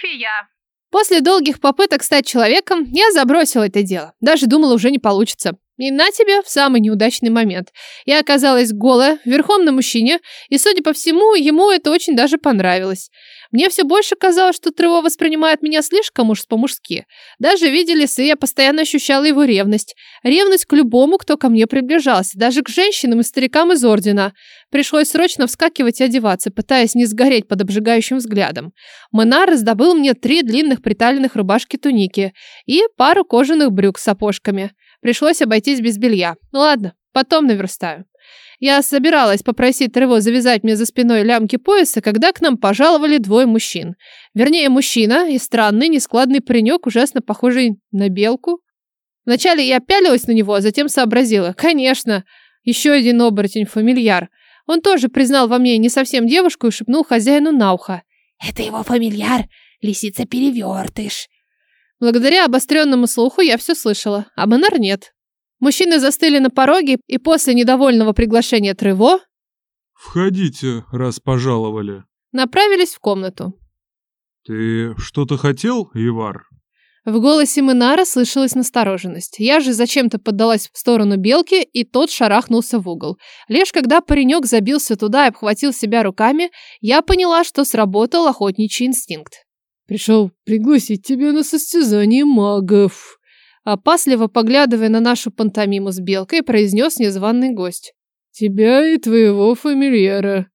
София. После долгих попыток стать человеком, я забросила это дело. Даже думала, уже не получится. И на тебе в самый неудачный момент. Я оказалась голая, верхом на мужчине, и, судя по всему, ему это очень даже понравилось. Мне все больше казалось, что Трево воспринимает меня слишком уж по-мужски. Даже видя лисы, я постоянно ощущала его ревность. Ревность к любому, кто ко мне приближался, даже к женщинам и старикам из Ордена. Пришлось срочно вскакивать и одеваться, пытаясь не сгореть под обжигающим взглядом. Монар раздобыл мне три длинных приталенных рубашки-туники и пару кожаных брюк с сапожками. Пришлось обойтись без белья. Ну ладно, потом наверстаю. Я собиралась попросить Трево завязать мне за спиной лямки пояса, когда к нам пожаловали двое мужчин. Вернее, мужчина и странный, нескладный паренек, ужасно похожий на белку. Вначале я пялилась на него, а затем сообразила. Конечно, еще один оборотень-фамильяр. Он тоже признал во мне не совсем девушку и шепнул хозяину на ухо. «Это его фамильяр, лисица-перевертыш». Благодаря обостренному слуху я все слышала, а Монар нет. Мужчины застыли на пороге, и после недовольного приглашения Трево «Входите, раз пожаловали». направились в комнату. «Ты что-то хотел, Ивар?» В голосе Минара слышалась настороженность. Я же зачем-то поддалась в сторону белки, и тот шарахнулся в угол. Лишь когда паренек забился туда и обхватил себя руками, я поняла, что сработал охотничий инстинкт. «Пришел пригласить тебя на состязание магов», опасливо поглядывая на нашу пантомиму с белкой, произнес незваный гость. «Тебя и твоего фамильяра».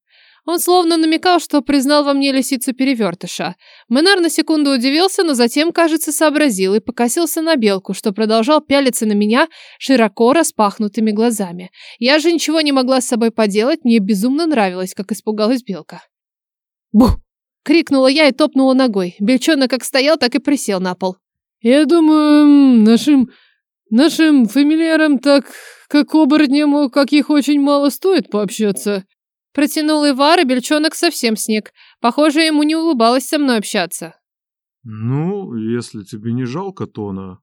Он словно намекал, что признал во мне лисицу-перевертыша. Менар на секунду удивился, но затем, кажется, сообразил и покосился на белку, что продолжал пялиться на меня широко распахнутыми глазами. Я же ничего не могла с собой поделать, мне безумно нравилось, как испугалась белка. «Бух!» — крикнула я и топнула ногой. Бельчонок как стоял, так и присел на пол. Я думаю, нашим... нашим фамильярам так, как оборотням, как их очень мало стоит пообщаться. Протянул Ивар, и бельчонок совсем сник. Похоже, ему не улыбалось со мной общаться. Ну, если тебе не жалко Тона.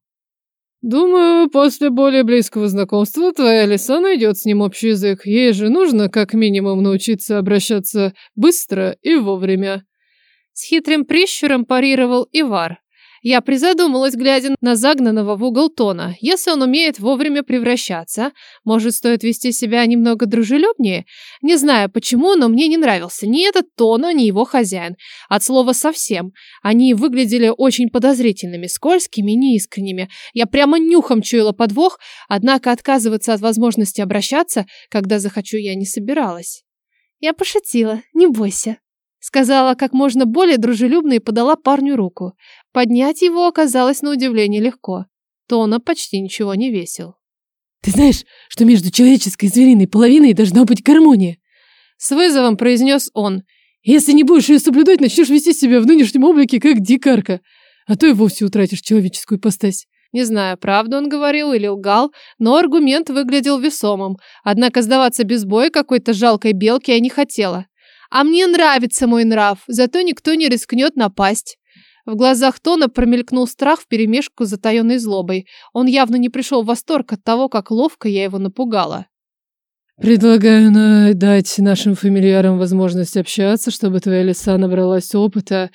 Думаю, после более близкого знакомства твоя лиса найдет с ним общий язык. Ей же нужно как минимум научиться обращаться быстро и вовремя. С хитрым прищуром парировал Ивар. Я призадумалась, глядя на загнанного в угол Тона. Если он умеет вовремя превращаться, может, стоит вести себя немного дружелюбнее? Не знаю почему, но мне не нравился ни этот Тона, ни его хозяин. От слова совсем. Они выглядели очень подозрительными, скользкими, неискренними. Я прямо нюхом чуяла подвох, однако отказываться от возможности обращаться, когда захочу, я не собиралась. Я пошутила, не бойся. Сказала как можно более дружелюбно и подала парню руку. Поднять его оказалось на удивление легко. Тона почти ничего не весил. «Ты знаешь, что между человеческой и звериной половиной должна быть гармония?» С вызовом произнес он. «Если не будешь ее соблюдать, начнешь вести себя в нынешнем облике, как дикарка, а то и вовсе утратишь человеческую ипостась». Не знаю, правду он говорил или лгал, но аргумент выглядел весомым. Однако сдаваться без боя какой-то жалкой белке я не хотела. А мне нравится мой нрав, зато никто не рискнет напасть. В глазах Тона промелькнул страх вперемешку с затаенной злобой. Он явно не пришел в восторг от того, как ловко я его напугала. Предлагаю дать нашим фамильярам возможность общаться, чтобы твоя лиса набралась опыта.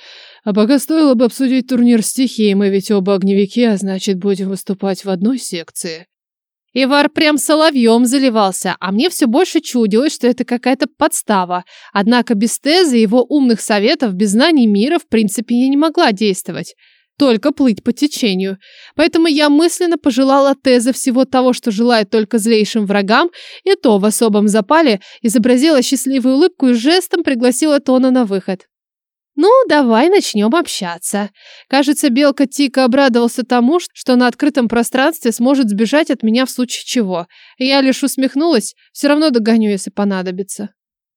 А пока стоило бы обсудить турнир стихии, мы ведь оба огневики, а значит, будем выступать в одной секции. Ивар прям соловьем заливался, а мне все больше чудилось, что это какая-то подстава. Однако без Теза и его умных советов, без знаний мира, в принципе, я не могла действовать. Только плыть по течению. Поэтому я мысленно пожелала Теза всего того, что желает только злейшим врагам, и то в особом запале изобразила счастливую улыбку и жестом пригласила Тона на выход. «Ну, давай начнем общаться». Кажется, Белка Тика обрадовался тому, что на открытом пространстве сможет сбежать от меня в случае чего. Я лишь усмехнулась, все равно догоню, если понадобится.